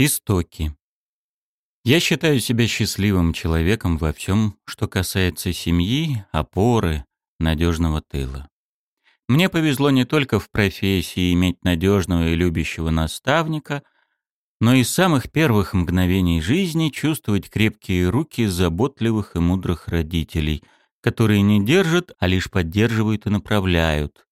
Истоки. Я считаю себя счастливым человеком во всем, что касается семьи, опоры, надежного тыла. Мне повезло не только в профессии иметь надежного и любящего наставника, но и с самых первых мгновений жизни чувствовать крепкие руки заботливых и мудрых родителей, которые не держат, а лишь поддерживают и направляют.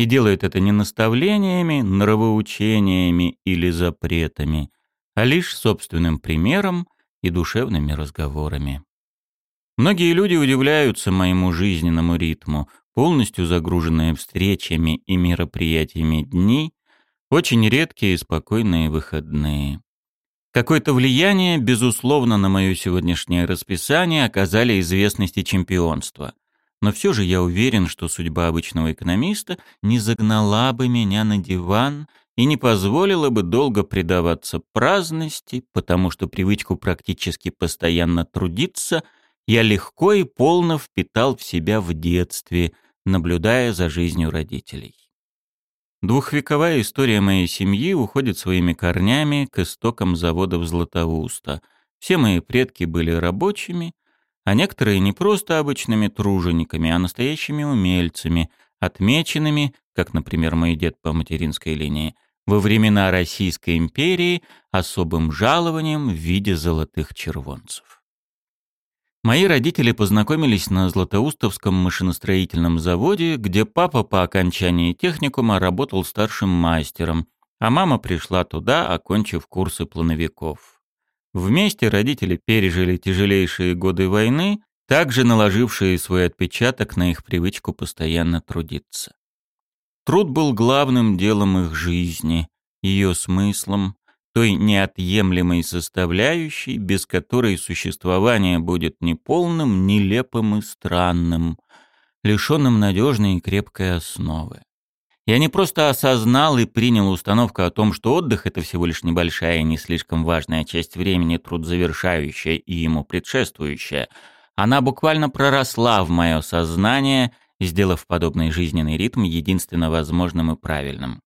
И делают это не наставлениями, нравоучениями или запретами, а лишь собственным примером и душевными разговорами. Многие люди удивляются моему жизненному ритму, полностью загруженные встречами и мероприятиями дни, очень редкие и спокойные выходные. Какое-то влияние, безусловно, на мое сегодняшнее расписание оказали известности чемпионства. Но все же я уверен, что судьба обычного экономиста не загнала бы меня на диван и не позволила бы долго предаваться праздности, потому что привычку практически постоянно трудиться я легко и полно впитал в себя в детстве, наблюдая за жизнью родителей. Двухвековая история моей семьи уходит своими корнями к истокам заводов Златоуста. Все мои предки были рабочими, а некоторые не просто обычными тружениками, а настоящими умельцами, отмеченными, как, например, мой дед по материнской линии, во времена Российской империи особым жалованием в виде золотых червонцев. Мои родители познакомились на Златоустовском машиностроительном заводе, где папа по окончании техникума работал старшим мастером, а мама пришла туда, окончив курсы плановиков. Вместе родители пережили тяжелейшие годы войны, также наложившие свой отпечаток на их привычку постоянно трудиться. Труд был главным делом их жизни, ее смыслом, той неотъемлемой составляющей, без которой существование будет неполным, нелепым и странным, лишенным надежной и крепкой основы. Я не просто осознал и принял установку о том, что отдых — это всего лишь небольшая и не слишком важная часть времени, труд завершающая и ему предшествующая. Она буквально проросла в мое сознание — сделав подобный жизненный ритм единственно возможным и правильным.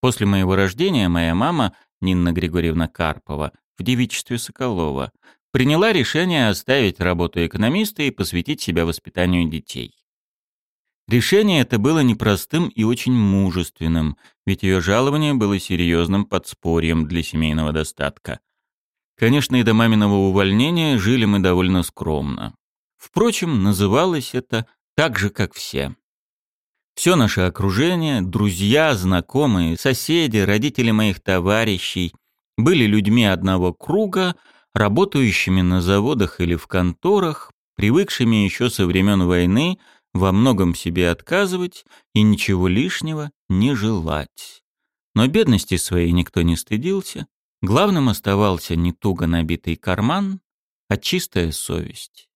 После моего рождения моя мама, Нина Григорьевна Карпова, в девичестве Соколова, приняла решение оставить работу экономиста и посвятить себя воспитанию детей. Решение это было непростым и очень мужественным, ведь ее жалование было серьезным подспорьем для семейного достатка. Конечно, и до маминого увольнения жили мы довольно скромно. Впрочем, называлось это так же, как все. Все наше окружение, друзья, знакомые, соседи, родители моих товарищей были людьми одного круга, работающими на заводах или в конторах, привыкшими еще со времен войны во многом себе отказывать и ничего лишнего не желать. Но бедности своей никто не стыдился, главным оставался не туго набитый карман, а чистая совесть.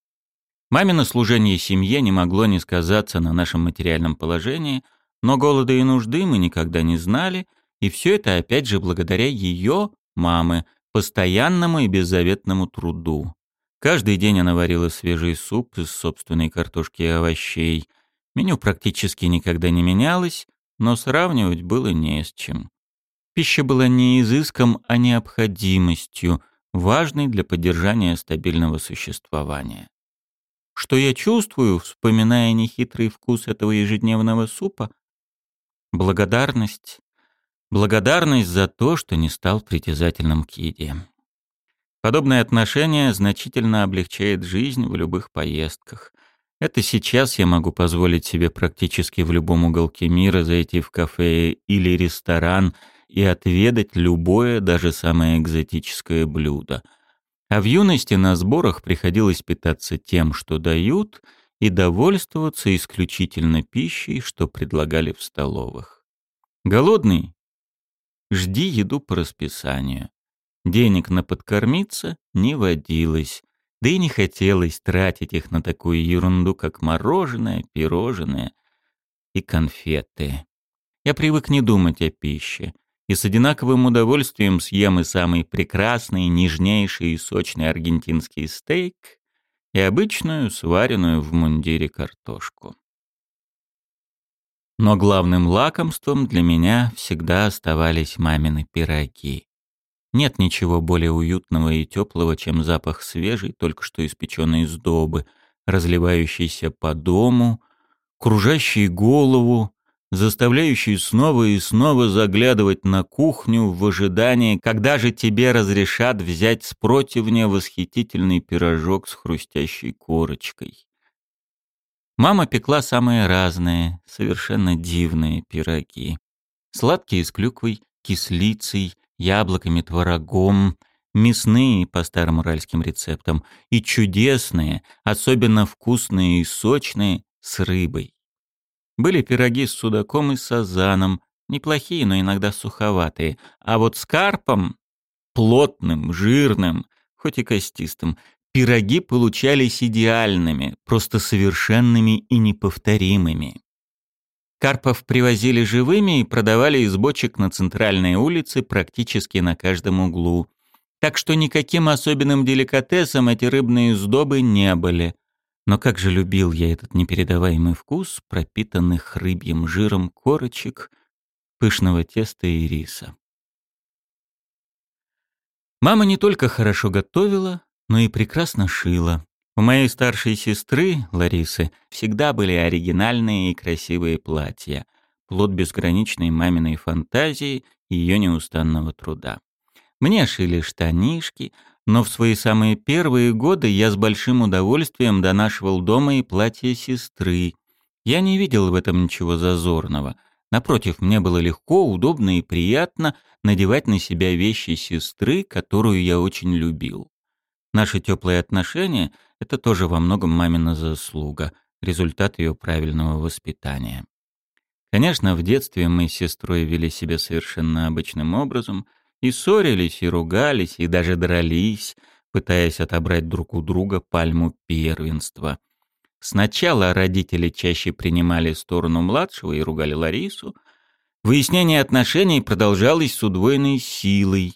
Мамино служение семье не могло не сказаться на нашем материальном положении, но голода и нужды мы никогда не знали, и все это опять же благодаря ее, мамы, постоянному и беззаветному труду. Каждый день она варила свежий суп из собственной картошки и овощей. Меню практически никогда не менялось, но сравнивать было не с чем. Пища была не изыском, а необходимостью, важной для поддержания стабильного существования. Что я чувствую, вспоминая нехитрый вкус этого ежедневного супа? Благодарность. Благодарность за то, что не стал притязательным к еде. Подобное отношение значительно облегчает жизнь в любых поездках. Это сейчас я могу позволить себе практически в любом уголке мира зайти в кафе или ресторан и отведать любое, даже самое экзотическое блюдо — а в юности на сборах приходилось питаться тем, что дают, и довольствоваться исключительно пищей, что предлагали в столовых. Голодный? Жди еду по расписанию. Денег на подкормиться не водилось, да и не хотелось тратить их на такую ерунду, как мороженое, пирожное и конфеты. Я привык не думать о пище, и с одинаковым удовольствием съем и самый прекрасный, нежнейший и сочный аргентинский стейк, и обычную, сваренную в мундире картошку. Но главным лакомством для меня всегда оставались мамины пироги. Нет ничего более уютного и теплого, чем запах свежей, только что испеченной сдобы, разливающейся по дому, кружащей голову, заставляющий снова и снова заглядывать на кухню в ожидании, когда же тебе разрешат взять с противня восхитительный пирожок с хрустящей корочкой. Мама пекла самые разные, совершенно дивные пироги. Сладкие с клюквой, кислицей, яблоками, творогом, мясные по старым уральским рецептам и чудесные, особенно вкусные и сочные, с рыбой. Были пироги с судаком и сазаном, неплохие, но иногда суховатые, а вот с карпом, плотным, жирным, хоть и костистым, пироги получались идеальными, просто совершенными и неповторимыми. Карпов привозили живыми и продавали из бочек на центральной улице практически на каждом углу. Так что никаким особенным деликатесом эти рыбные сдобы не были. Но как же любил я этот непередаваемый вкус пропитанных рыбьим жиром корочек, пышного теста и риса. Мама не только хорошо готовила, но и прекрасно шила. У моей старшей сестры, Ларисы, всегда были оригинальные и красивые платья, плод безграничной маминой фантазии и ее неустанного труда. Мне шили штанишки, но в свои самые первые годы я с большим удовольствием донашивал дома и платье сестры. Я не видел в этом ничего зазорного. Напротив, мне было легко, удобно и приятно надевать на себя вещи сестры, которую я очень любил. Наши теплые отношения — это тоже во многом мамина заслуга, результат ее правильного воспитания. Конечно, в детстве мы с сестрой вели себя совершенно обычным образом — и ссорились, и ругались, и даже дрались, пытаясь отобрать друг у друга пальму первенства. Сначала родители чаще принимали сторону младшего и ругали Ларису. Выяснение отношений продолжалось с удвоенной силой.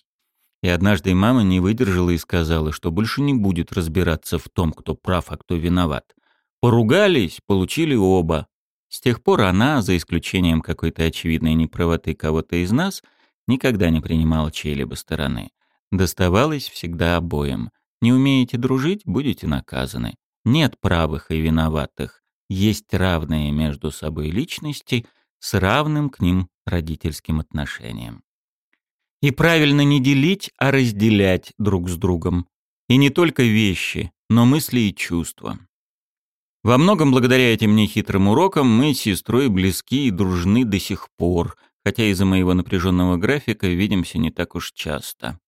И однажды мама не выдержала и сказала, что больше не будет разбираться в том, кто прав, а кто виноват. Поругались, получили оба. С тех пор она, за исключением какой-то очевидной неправоты кого-то из нас, никогда не принимала чьей-либо стороны. Доставалось всегда обоим. Не умеете дружить — будете наказаны. Нет правых и виноватых. Есть равные между собой личности с равным к ним родительским отношением. И правильно не делить, а разделять друг с другом. И не только вещи, но мысли и чувства. Во многом благодаря этим нехитрым урокам мы с сестрой близки и дружны до сих пор, хотя из-за моего напряженного графика видимся не так уж часто.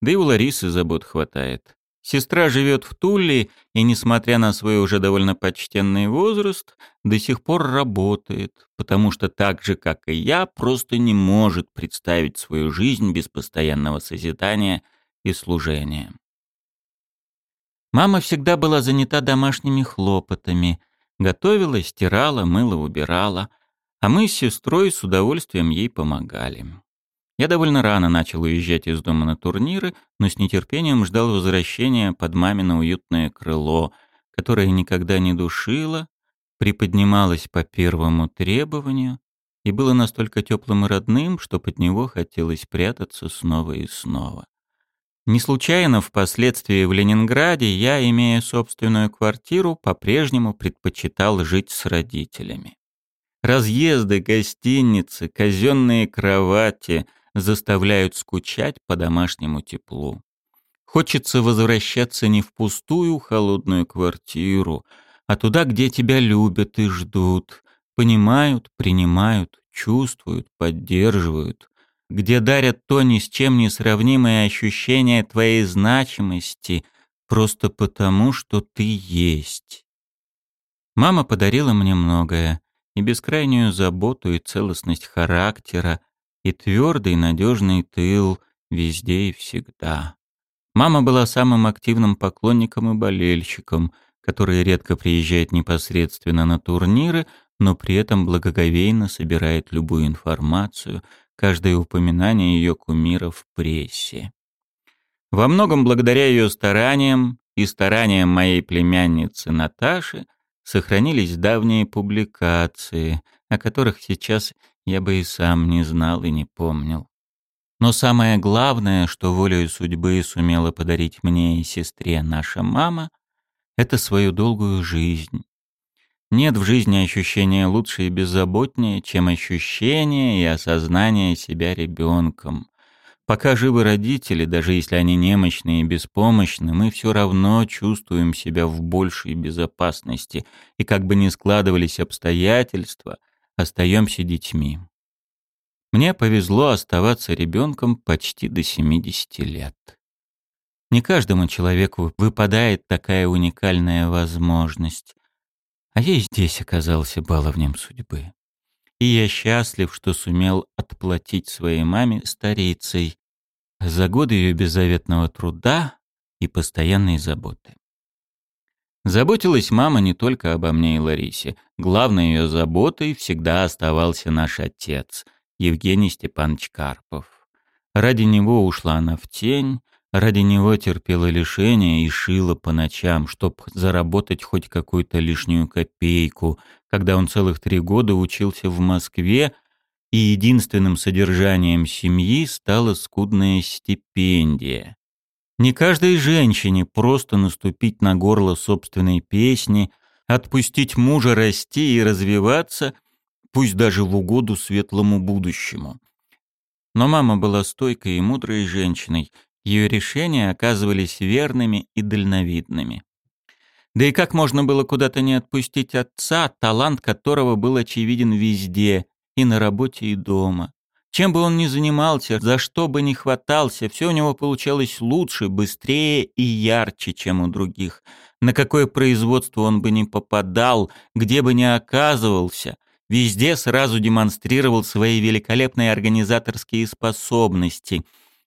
Да и у Ларисы забот хватает. Сестра живет в Туле и, несмотря на свой уже довольно почтенный возраст, до сих пор работает, потому что так же, как и я, просто не может представить свою жизнь без постоянного созидания и служения. Мама всегда была занята домашними хлопотами. Готовила, стирала, мыла, убирала — а мы с сестрой с удовольствием ей помогали. Я довольно рано начал уезжать из дома на турниры, но с нетерпением ждал возвращения под мамино уютное крыло, которое никогда не душило, приподнималось по первому требованию и было настолько теплым и родным, что под него хотелось прятаться снова и снова. Не случайно впоследствии в Ленинграде я, имея собственную квартиру, по-прежнему предпочитал жить с родителями. Разъезды, гостиницы, казенные кровати заставляют скучать по домашнему теплу. Хочется возвращаться не в пустую холодную квартиру, а туда, где тебя любят и ждут, понимают, принимают, чувствуют, поддерживают, где дарят то ни с чем не сравнимое ощущение твоей значимости просто потому, что ты есть. Мама подарила мне многое, и бескрайнюю заботу и целостность характера, и твердый надежный тыл везде и всегда. Мама была самым активным поклонником и болельщиком, который редко приезжает непосредственно на турниры, но при этом благоговейно собирает любую информацию, каждое упоминание ее кумира в прессе. Во многом благодаря ее стараниям и стараниям моей племянницы Наташи сохранились давние публикации, о которых сейчас я бы и сам не знал и не помнил. Но самое главное, что волею судьбы сумела подарить мне и сестре наша мама, это свою долгую жизнь. Нет в жизни ощущения лучше и беззаботнее, чем ощущение и осознание себя ребенком. Пока живы родители, даже если они немощны и беспомощны, мы все равно чувствуем себя в большей безопасности, и как бы ни складывались обстоятельства, остаемся детьми. Мне повезло оставаться ребенком почти до 70 лет. Не каждому человеку выпадает такая уникальная возможность. А я здесь оказался баловнем судьбы. И я счастлив, что сумел отплатить своей маме старицей за годы ее беззаветного труда и постоянной заботы. Заботилась мама не только обо мне и Ларисе. Главной ее заботой всегда оставался наш отец, Евгений Степанович Карпов. Ради него ушла она в тень, ради него терпела лишения и шила по ночам, чтоб заработать хоть какую-то лишнюю копейку, когда он целых три года учился в Москве и единственным содержанием семьи стала скудная стипендия. Не каждой женщине просто наступить на горло собственной песни, отпустить мужа расти и развиваться, пусть даже в угоду светлому будущему. Но мама была стойкой и мудрой женщиной, ее решения оказывались верными и дальновидными. Да и как можно было куда-то не отпустить отца, талант которого был очевиден везде, и на работе, и дома. Чем бы он ни занимался, за что бы ни хватался, все у него получалось лучше, быстрее и ярче, чем у других. На какое производство он бы ни попадал, где бы ни оказывался, везде сразу демонстрировал свои великолепные организаторские способности,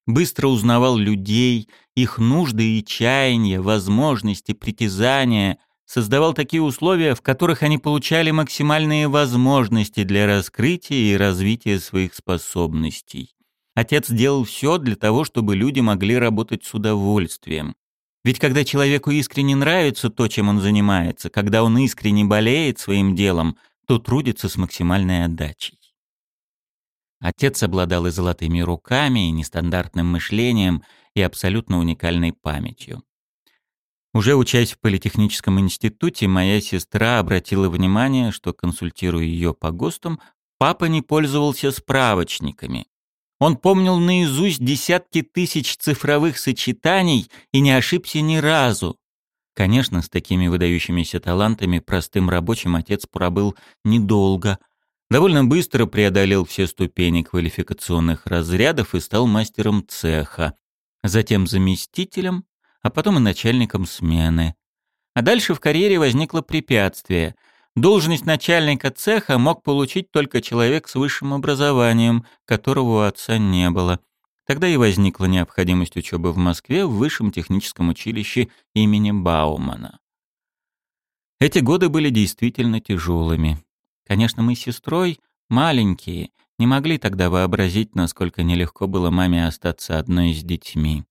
быстро узнавал людей, их нужды и чаяния, возможности, притязания, создавал такие условия, в которых они получали максимальные возможности для раскрытия и развития своих способностей. Отец делал все для того, чтобы люди могли работать с удовольствием. Ведь когда человеку искренне нравится то, чем он занимается, когда он искренне болеет своим делом, то трудится с максимальной отдачей. Отец обладал и золотыми руками, и нестандартным мышлением, и абсолютно уникальной памятью. Уже учась в Политехническом институте, моя сестра обратила внимание, что, консультируя ее по ГОСТам, папа не пользовался справочниками. Он помнил наизусть десятки тысяч цифровых сочетаний и не ошибся ни разу. Конечно, с такими выдающимися талантами простым рабочим отец пробыл недолго. Довольно быстро преодолел все ступени квалификационных разрядов и стал мастером цеха, затем заместителем, а потом и начальником смены. А дальше в карьере возникло препятствие. Должность начальника цеха мог получить только человек с высшим образованием, которого у отца не было. Тогда и возникла необходимость учебы в Москве в Высшем техническом училище имени Баумана. Эти годы были действительно тяжелыми. Конечно, мы с сестрой, маленькие, не могли тогда вообразить, насколько нелегко было маме остаться одной с детьми.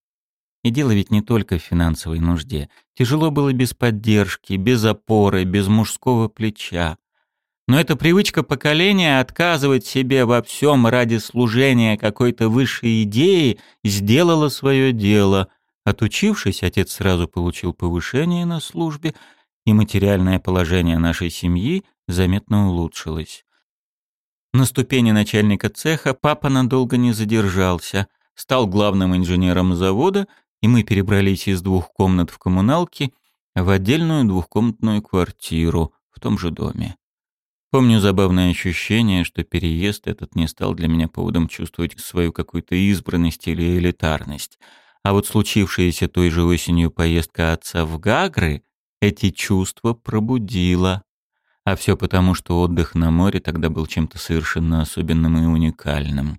И дело ведь не только в финансовой нужде. Тяжело было без поддержки, без опоры, без мужского плеча. Но эта привычка поколения отказывать себе во всем ради служения какой-то высшей идеи сделала свое дело. Отучившись, отец сразу получил повышение на службе, и материальное положение нашей семьи заметно улучшилось. На ступени начальника цеха папа надолго не задержался, стал главным инженером завода и мы перебрались из двух комнат в коммуналке в отдельную двухкомнатную квартиру в том же доме. Помню забавное ощущение, что переезд этот не стал для меня поводом чувствовать свою какую-то избранность или элитарность. А вот случившаяся той же осенью поездка отца в Гагры эти чувства пробудила. А все потому, что отдых на море тогда был чем-то совершенно особенным и уникальным.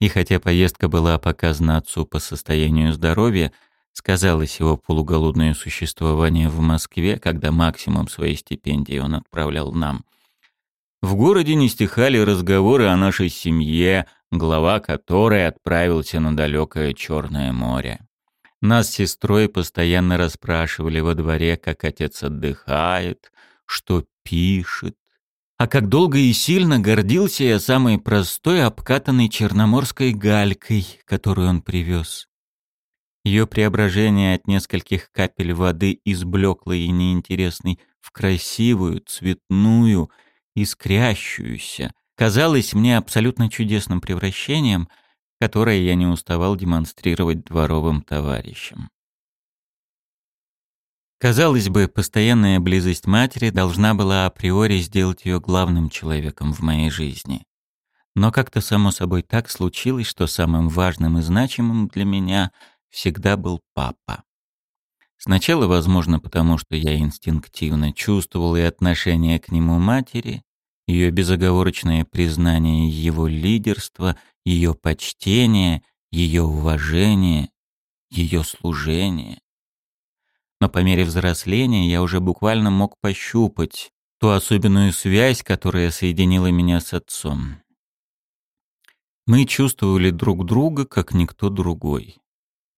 И хотя поездка была показана отцу по состоянию здоровья, сказалось его полуголодное существование в Москве, когда максимум своей стипендии он отправлял нам. В городе не стихали разговоры о нашей семье, глава которой отправился на далекое Черное море. Нас с сестрой постоянно расспрашивали во дворе, как отец отдыхает, что пишет, А как долго и сильно гордился я самой простой обкатанной черноморской галькой, которую он привез. Ее преображение от нескольких капель воды из блеклой и неинтересной в красивую, цветную, искрящуюся, казалось мне абсолютно чудесным превращением, которое я не уставал демонстрировать дворовым товарищам. Казалось бы, постоянная близость матери должна была априори сделать ее главным человеком в моей жизни. Но как-то само собой так случилось, что самым важным и значимым для меня всегда был папа. Сначала, возможно, потому что я инстинктивно чувствовал и отношение к нему матери, ее безоговорочное признание его лидерства, ее почтение, ее уважение, ее служение но по мере взросления я уже буквально мог пощупать ту особенную связь, которая соединила меня с отцом. Мы чувствовали друг друга, как никто другой.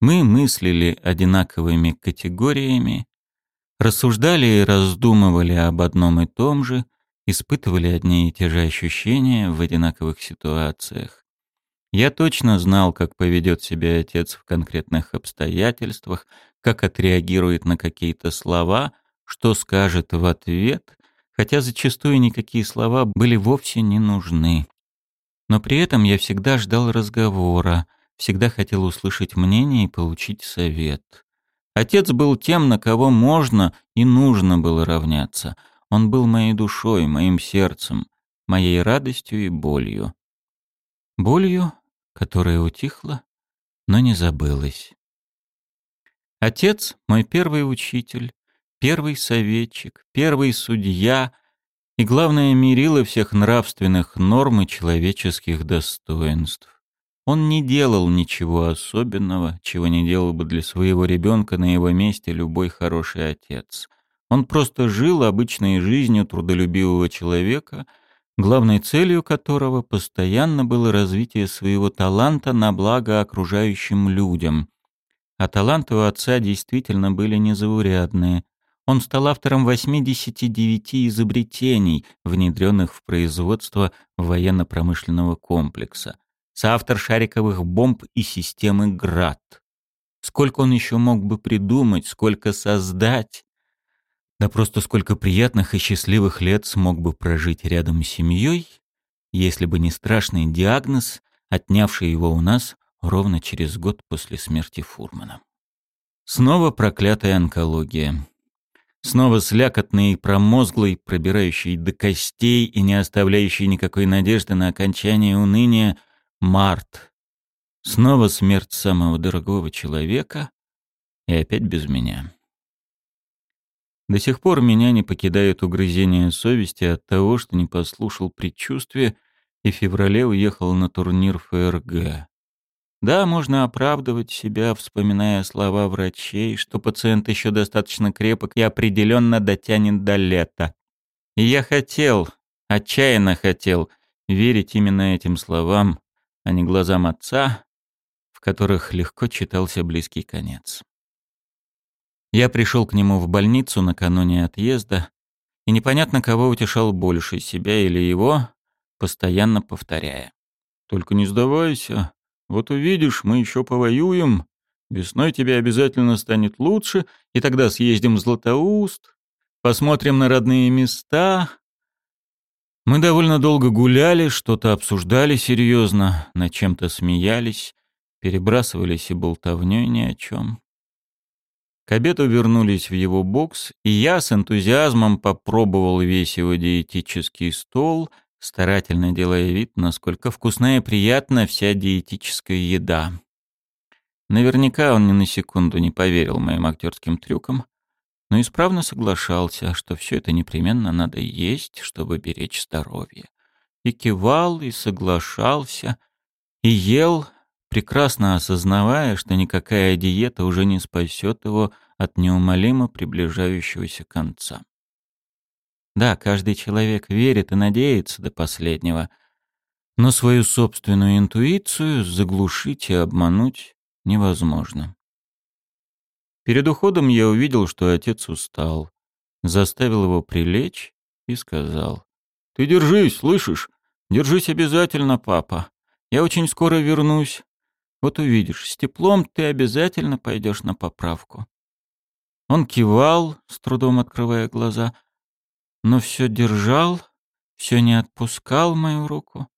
Мы мыслили одинаковыми категориями, рассуждали и раздумывали об одном и том же, испытывали одни и те же ощущения в одинаковых ситуациях. Я точно знал, как поведет себя отец в конкретных обстоятельствах, как отреагирует на какие-то слова, что скажет в ответ, хотя зачастую никакие слова были вовсе не нужны. Но при этом я всегда ждал разговора, всегда хотел услышать мнение и получить совет. Отец был тем, на кого можно и нужно было равняться. Он был моей душой, моим сердцем, моей радостью и болью. Болью, которая утихла, но не забылась. Отец — мой первый учитель, первый советчик, первый судья и, главное, мерило всех нравственных норм и человеческих достоинств. Он не делал ничего особенного, чего не делал бы для своего ребенка на его месте любой хороший отец. Он просто жил обычной жизнью трудолюбивого человека, главной целью которого постоянно было развитие своего таланта на благо окружающим людям — а таланты у отца действительно были незаурядные. Он стал автором 89 изобретений, внедренных в производство военно-промышленного комплекса. Соавтор шариковых бомб и системы «Град». Сколько он еще мог бы придумать, сколько создать? Да просто сколько приятных и счастливых лет смог бы прожить рядом с семьей, если бы не страшный диагноз, отнявший его у нас ровно через год после смерти Фурмана. Снова проклятая онкология. Снова слякотный и промозглый, пробирающий до костей и не оставляющий никакой надежды на окончание уныния март. Снова смерть самого дорогого человека и опять без меня. До сих пор меня не покидает угрызение совести от того, что не послушал предчувствия и в феврале уехал на турнир ФРГ. Да, можно оправдывать себя, вспоминая слова врачей, что пациент еще достаточно крепок и определенно дотянет до лета. И я хотел, отчаянно хотел, верить именно этим словам, а не глазам отца, в которых легко читался близкий конец. Я пришел к нему в больницу накануне отъезда, и непонятно, кого утешал больше, себя или его, постоянно повторяя. «Только не сдавайся, вот увидишь, мы еще повоюем. Весной тебе обязательно станет лучше, и тогда съездим в Златоуст, посмотрим на родные места. Мы довольно долго гуляли, что-то обсуждали серьезно, над чем-то смеялись, перебрасывались и болтовней ни о чем. К обеду вернулись в его бокс, и я с энтузиазмом попробовал весь его диетический стол, старательно делая вид, насколько вкусна и приятна вся диетическая еда. Наверняка он ни на секунду не поверил моим актерским трюкам, но исправно соглашался, что все это непременно надо есть, чтобы беречь здоровье. И кивал, и соглашался, и ел, прекрасно осознавая, что никакая диета уже не спасет его от неумолимо приближающегося конца. Да, каждый человек верит и надеется до последнего, но свою собственную интуицию заглушить и обмануть невозможно. Перед уходом я увидел, что отец устал, заставил его прилечь и сказал, Ты держись, слышишь? Держись обязательно, папа. Я очень скоро вернусь. Вот увидишь, с теплом ты обязательно пойдешь на поправку. Он кивал, с трудом открывая глаза, но все держал, все не отпускал мою руку,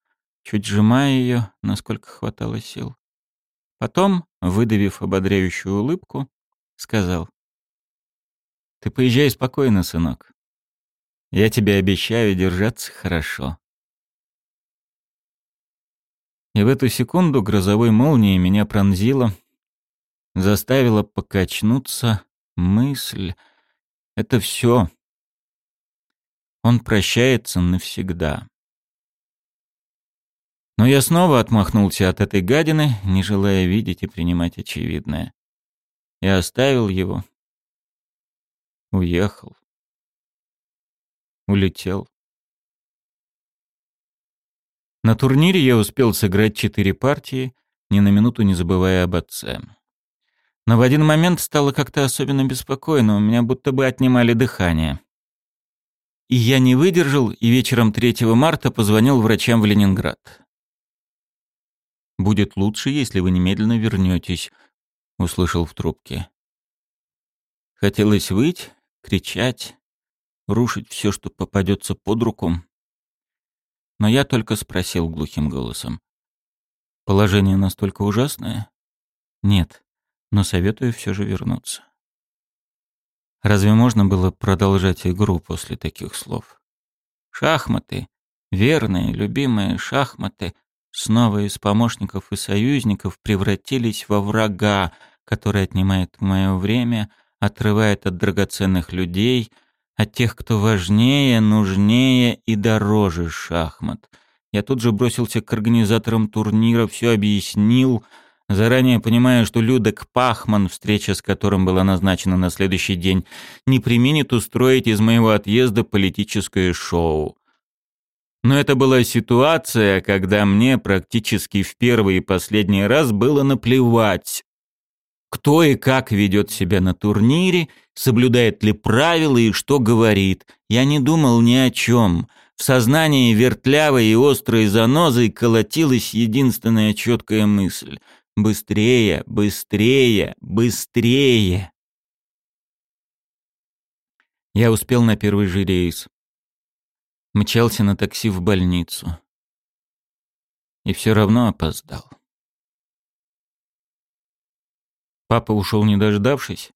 чуть сжимая ее, насколько хватало сил. Потом, выдавив ободряющую улыбку, сказал. «Ты поезжай спокойно, сынок. Я тебе обещаю держаться хорошо». И в эту секунду грозовой молнией меня пронзила, заставила покачнуться мысль. Это все. Он прощается навсегда. Но я снова отмахнулся от этой гадины, не желая видеть и принимать очевидное. И оставил его. Уехал. Улетел. На турнире я успел сыграть четыре партии, ни на минуту не забывая об отце. Но в один момент стало как-то особенно беспокойно, у меня будто бы отнимали дыхание. И я не выдержал, и вечером 3 марта позвонил врачам в Ленинград. «Будет лучше, если вы немедленно вернетесь», — услышал в трубке. Хотелось выть, кричать, рушить все, что попадется под руку. Но я только спросил глухим голосом. «Положение настолько ужасное?» «Нет, но советую все же вернуться». Разве можно было продолжать игру после таких слов? Шахматы, верные, любимые шахматы, снова из помощников и союзников превратились во врага, который отнимает мое время, отрывает от драгоценных людей — от тех, кто важнее, нужнее и дороже шахмат. Я тут же бросился к организаторам турнира, все объяснил, заранее понимая, что Людек Пахман, встреча с которым была назначена на следующий день, не применит устроить из моего отъезда политическое шоу. Но это была ситуация, когда мне практически в первый и последний раз было наплевать, кто и как ведет себя на турнире, соблюдает ли правила и что говорит. Я не думал ни о чем. В сознании вертлявой и острой занозой колотилась единственная четкая мысль. Быстрее, быстрее, быстрее. Я успел на первый же рейс. Мчался на такси в больницу. И все равно опоздал. Папа ушел не дождавшись,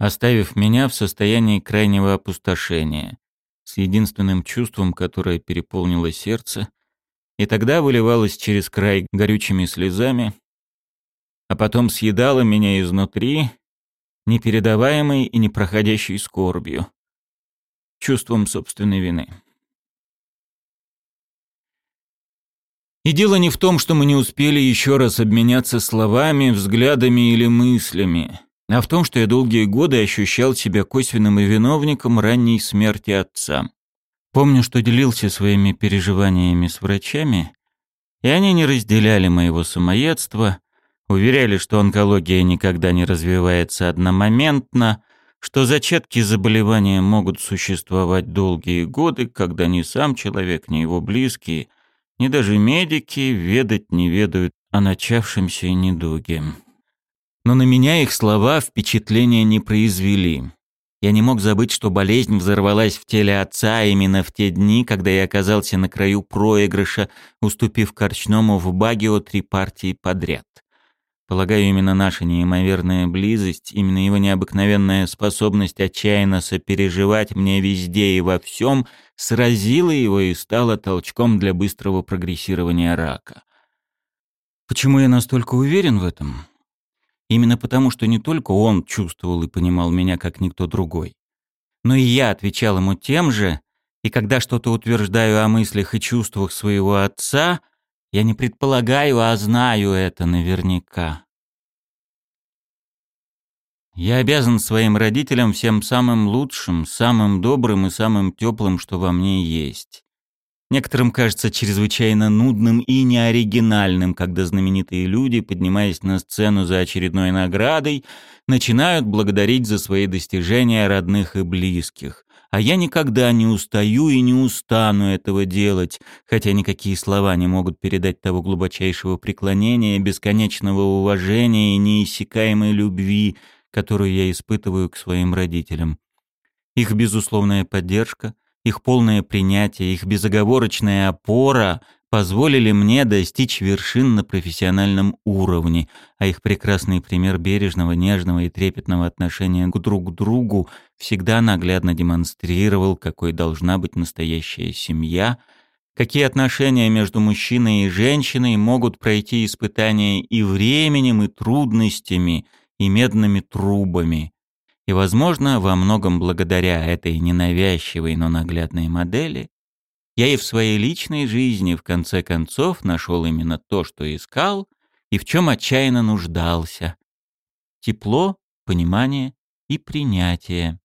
оставив меня в состоянии крайнего опустошения, с единственным чувством, которое переполнило сердце, и тогда выливалось через край горючими слезами, а потом съедало меня изнутри, непередаваемой и непроходящей скорбью, чувством собственной вины. И дело не в том, что мы не успели еще раз обменяться словами, взглядами или мыслями, а в том, что я долгие годы ощущал себя косвенным и виновником ранней смерти отца. Помню, что делился своими переживаниями с врачами, и они не разделяли моего самоедства, уверяли, что онкология никогда не развивается одномоментно, что зачатки заболевания могут существовать долгие годы, когда ни сам человек, ни его близкие – ни даже медики ведать не ведают о начавшемся недуге. Но на меня их слова впечатления не произвели. Я не мог забыть, что болезнь взорвалась в теле отца именно в те дни, когда я оказался на краю проигрыша, уступив Корчному в Багио три партии подряд. Полагаю, именно наша неимоверная близость, именно его необыкновенная способность отчаянно сопереживать мне везде и во всем сразила его и стала толчком для быстрого прогрессирования рака. Почему я настолько уверен в этом? Именно потому, что не только он чувствовал и понимал меня, как никто другой, но и я отвечал ему тем же, и когда что-то утверждаю о мыслях и чувствах своего отца, я не предполагаю, а знаю это наверняка. Я обязан своим родителям всем самым лучшим, самым добрым и самым теплым, что во мне есть. Некоторым кажется чрезвычайно нудным и неоригинальным, когда знаменитые люди, поднимаясь на сцену за очередной наградой, начинают благодарить за свои достижения родных и близких, а я никогда не устаю и не устану этого делать, хотя никакие слова не могут передать того глубочайшего преклонения, бесконечного уважения и неиссякаемой любви, которую я испытываю к своим родителям. Их безусловная поддержка, их полное принятие, их безоговорочная опора позволили мне достичь вершин на профессиональном уровне, а их прекрасный пример бережного, нежного и трепетного отношения к друг другу всегда наглядно демонстрировал, какой должна быть настоящая семья, какие отношения между мужчиной и женщиной могут пройти испытания и временем, и трудностями, и медными трубами. И, возможно, во многом благодаря этой ненавязчивой, но наглядной модели, я и в своей личной жизни в конце концов нашел именно то, что искал и в чем отчаянно нуждался. Тепло, понимание и принятие.